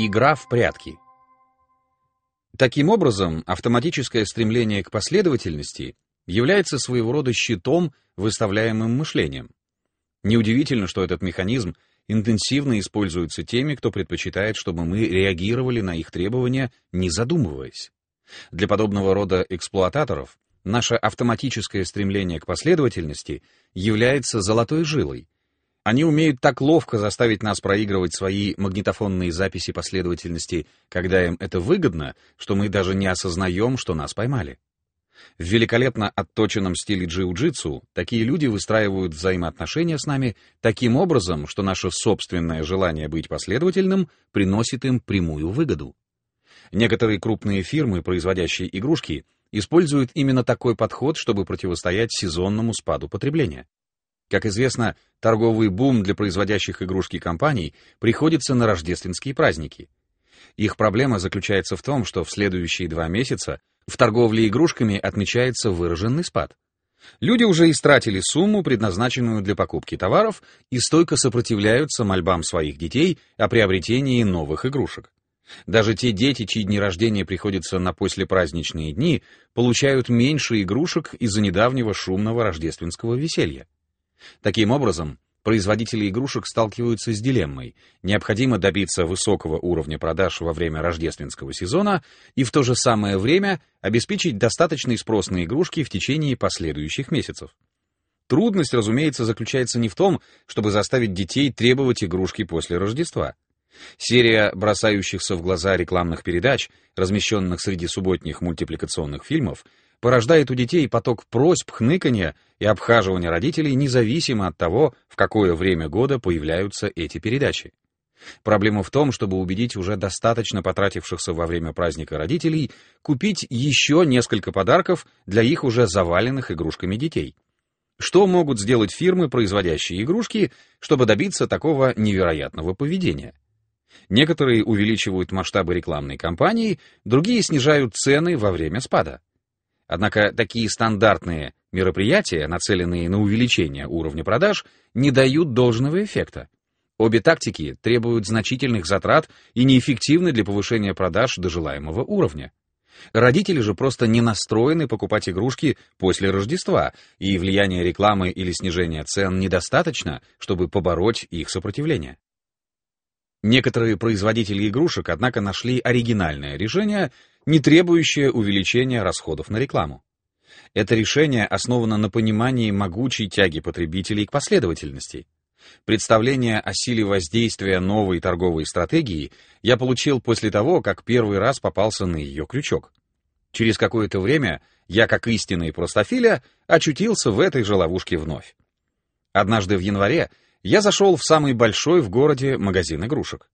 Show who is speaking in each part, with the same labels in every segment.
Speaker 1: Игра в прятки. Таким образом, автоматическое стремление к последовательности является своего рода щитом, выставляемым мышлением. Неудивительно, что этот механизм интенсивно используется теми, кто предпочитает, чтобы мы реагировали на их требования, не задумываясь. Для подобного рода эксплуататоров наше автоматическое стремление к последовательности является золотой жилой. Они умеют так ловко заставить нас проигрывать свои магнитофонные записи последовательности, когда им это выгодно, что мы даже не осознаем, что нас поймали. В великолепно отточенном стиле джиу-джитсу такие люди выстраивают взаимоотношения с нами таким образом, что наше собственное желание быть последовательным приносит им прямую выгоду. Некоторые крупные фирмы, производящие игрушки, используют именно такой подход, чтобы противостоять сезонному спаду потребления. Как известно, торговый бум для производящих игрушки компаний приходится на рождественские праздники. Их проблема заключается в том, что в следующие два месяца в торговле игрушками отмечается выраженный спад. Люди уже истратили сумму, предназначенную для покупки товаров, и стойко сопротивляются мольбам своих детей о приобретении новых игрушек. Даже те дети, чьи дни рождения приходятся на послепраздничные дни, получают меньше игрушек из-за недавнего шумного рождественского веселья. Таким образом, производители игрушек сталкиваются с дилеммой. Необходимо добиться высокого уровня продаж во время рождественского сезона и в то же самое время обеспечить достаточный спрос на игрушки в течение последующих месяцев. Трудность, разумеется, заключается не в том, чтобы заставить детей требовать игрушки после Рождества. Серия бросающихся в глаза рекламных передач, размещенных среди субботних мультипликационных фильмов, порождает у детей поток просьб, хныканья и обхаживания родителей независимо от того, в какое время года появляются эти передачи. Проблема в том, чтобы убедить уже достаточно потратившихся во время праздника родителей купить еще несколько подарков для их уже заваленных игрушками детей. Что могут сделать фирмы, производящие игрушки, чтобы добиться такого невероятного поведения? Некоторые увеличивают масштабы рекламной кампании, другие снижают цены во время спада. Однако такие стандартные мероприятия, нацеленные на увеличение уровня продаж, не дают должного эффекта. Обе тактики требуют значительных затрат и неэффективны для повышения продаж до желаемого уровня. Родители же просто не настроены покупать игрушки после Рождества, и влияние рекламы или снижения цен недостаточно, чтобы побороть их сопротивление. Некоторые производители игрушек, однако, нашли оригинальное решение, не требующее увеличения расходов на рекламу. Это решение основано на понимании могучей тяги потребителей к последовательности. Представление о силе воздействия новой торговой стратегии я получил после того, как первый раз попался на ее крючок. Через какое-то время я, как истинный простофиля, очутился в этой же ловушке вновь. Однажды в январе я зашел в самый большой в городе магазин игрушек.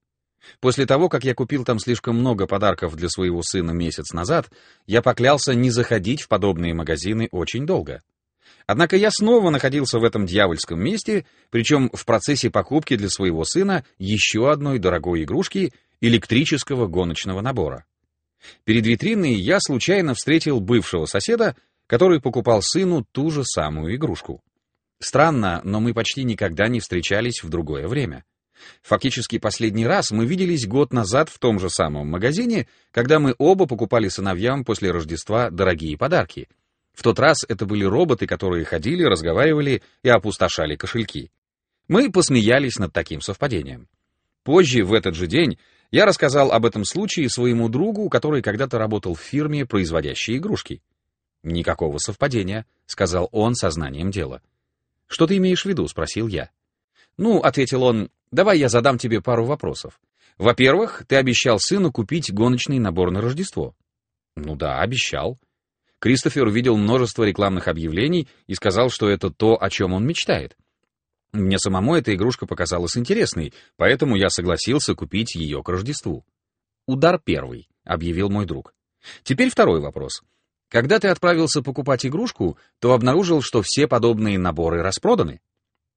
Speaker 1: После того, как я купил там слишком много подарков для своего сына месяц назад, я поклялся не заходить в подобные магазины очень долго. Однако я снова находился в этом дьявольском месте, причем в процессе покупки для своего сына еще одной дорогой игрушки электрического гоночного набора. Перед витриной я случайно встретил бывшего соседа, который покупал сыну ту же самую игрушку. Странно, но мы почти никогда не встречались в другое время. Фактически последний раз мы виделись год назад в том же самом магазине, когда мы оба покупали сыновьям после Рождества дорогие подарки. В тот раз это были роботы, которые ходили, разговаривали и опустошали кошельки. Мы посмеялись над таким совпадением. Позже, в этот же день, я рассказал об этом случае своему другу, который когда-то работал в фирме, производящей игрушки. «Никакого совпадения», — сказал он сознанием дела. «Что ты имеешь в виду?» — спросил я. «Ну», — ответил он, — «давай я задам тебе пару вопросов. Во-первых, ты обещал сыну купить гоночный набор на Рождество». «Ну да, обещал». Кристофер увидел множество рекламных объявлений и сказал, что это то, о чем он мечтает. Мне самому эта игрушка показалась интересной, поэтому я согласился купить ее к Рождеству. «Удар первый», — объявил мой друг. Теперь второй вопрос. Когда ты отправился покупать игрушку, то обнаружил, что все подобные наборы распроданы?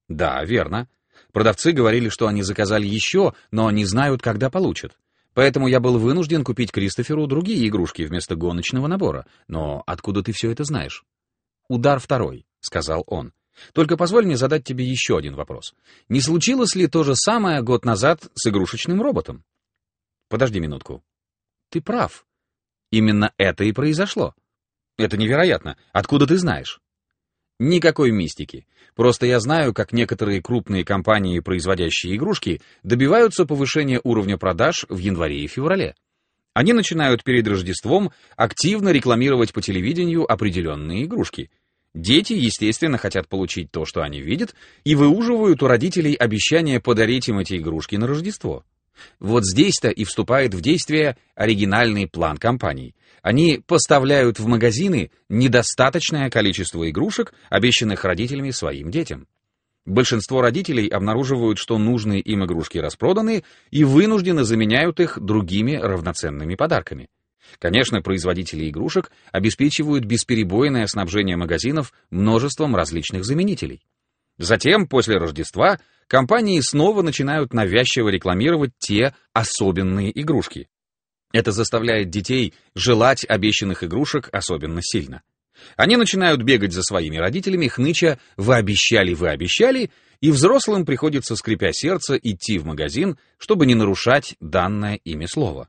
Speaker 1: Да, верно. Продавцы говорили, что они заказали еще, но не знают, когда получат. Поэтому я был вынужден купить Кристоферу другие игрушки вместо гоночного набора. Но откуда ты все это знаешь? Удар второй, сказал он. Только позволь мне задать тебе еще один вопрос. Не случилось ли то же самое год назад с игрушечным роботом? Подожди минутку. Ты прав. Именно это и произошло. Это невероятно. Откуда ты знаешь? Никакой мистики. Просто я знаю, как некоторые крупные компании, производящие игрушки, добиваются повышения уровня продаж в январе и феврале. Они начинают перед Рождеством активно рекламировать по телевидению определенные игрушки. Дети, естественно, хотят получить то, что они видят, и выуживают у родителей обещание подарить им эти игрушки на Рождество. Вот здесь-то и вступает в действие оригинальный план компаний. Они поставляют в магазины недостаточное количество игрушек, обещанных родителями своим детям. Большинство родителей обнаруживают, что нужные им игрушки распроданы и вынуждены заменяют их другими равноценными подарками. Конечно, производители игрушек обеспечивают бесперебойное снабжение магазинов множеством различных заменителей. Затем, после Рождества, компании снова начинают навязчиво рекламировать те особенные игрушки. Это заставляет детей желать обещанных игрушек особенно сильно. Они начинают бегать за своими родителями, хныча «Вы обещали, вы обещали», и взрослым приходится, скрипя сердце, идти в магазин, чтобы не нарушать данное ими слово.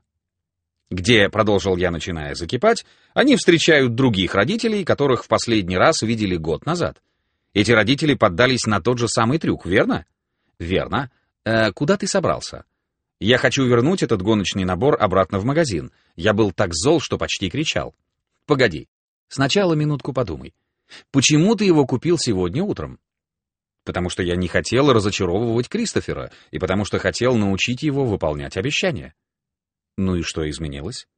Speaker 1: Где, продолжил я, начиная закипать, они встречают других родителей, которых в последний раз видели год назад. Эти родители поддались на тот же самый трюк, верно? Верно. Э, куда ты собрался? Я хочу вернуть этот гоночный набор обратно в магазин. Я был так зол, что почти кричал. Погоди. Сначала минутку подумай. Почему ты его купил сегодня утром? Потому что я не хотел разочаровывать Кристофера, и потому что хотел научить его выполнять обещания. Ну и что изменилось?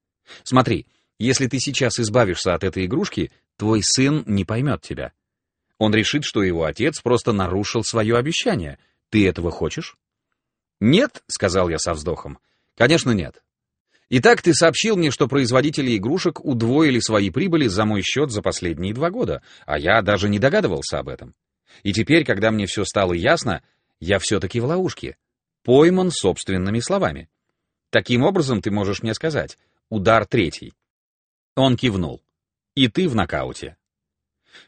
Speaker 1: Смотри, если ты сейчас избавишься от этой игрушки, твой сын не поймет тебя. Он решит, что его отец просто нарушил свое обещание. Ты этого хочешь? «Нет», — сказал я со вздохом. «Конечно нет. Итак, ты сообщил мне, что производители игрушек удвоили свои прибыли за мой счет за последние два года, а я даже не догадывался об этом. И теперь, когда мне все стало ясно, я все-таки в ловушке. Пойман собственными словами. Таким образом, ты можешь мне сказать, удар третий. Он кивнул. И ты в нокауте.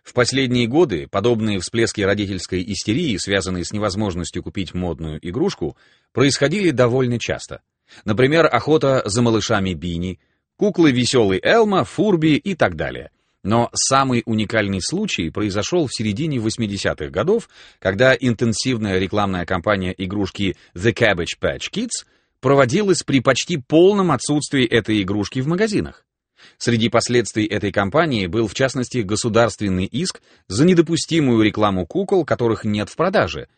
Speaker 1: В последние годы подобные всплески родительской истерии, связанные с невозможностью купить модную игрушку, происходили довольно часто. Например, охота за малышами Бини, куклы веселый Элма, Фурби и так далее. Но самый уникальный случай произошел в середине 80-х годов, когда интенсивная рекламная кампания игрушки The Cabbage Patch Kids проводилась при почти полном отсутствии этой игрушки в магазинах. Среди последствий этой кампании был, в частности, государственный иск за недопустимую рекламу кукол, которых нет в продаже,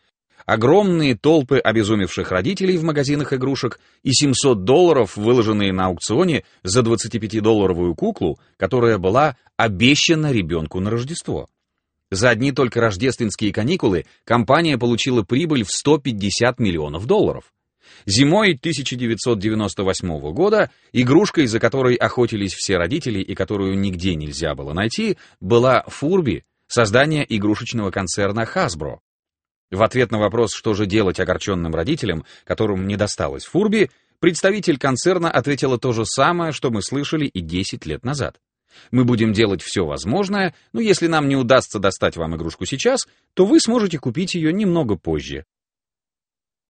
Speaker 1: огромные толпы обезумевших родителей в магазинах игрушек и 700 долларов, выложенные на аукционе за 25-долларовую куклу, которая была обещана ребенку на Рождество. За одни только рождественские каникулы компания получила прибыль в 150 миллионов долларов. Зимой 1998 года игрушкой, за которой охотились все родители и которую нигде нельзя было найти, была Фурби, создание игрушечного концерна Hasbro. В ответ на вопрос, что же делать огорченным родителям, которым не досталось Фурби, представитель концерна ответила то же самое, что мы слышали и 10 лет назад. Мы будем делать все возможное, но если нам не удастся достать вам игрушку сейчас, то вы сможете купить ее немного позже.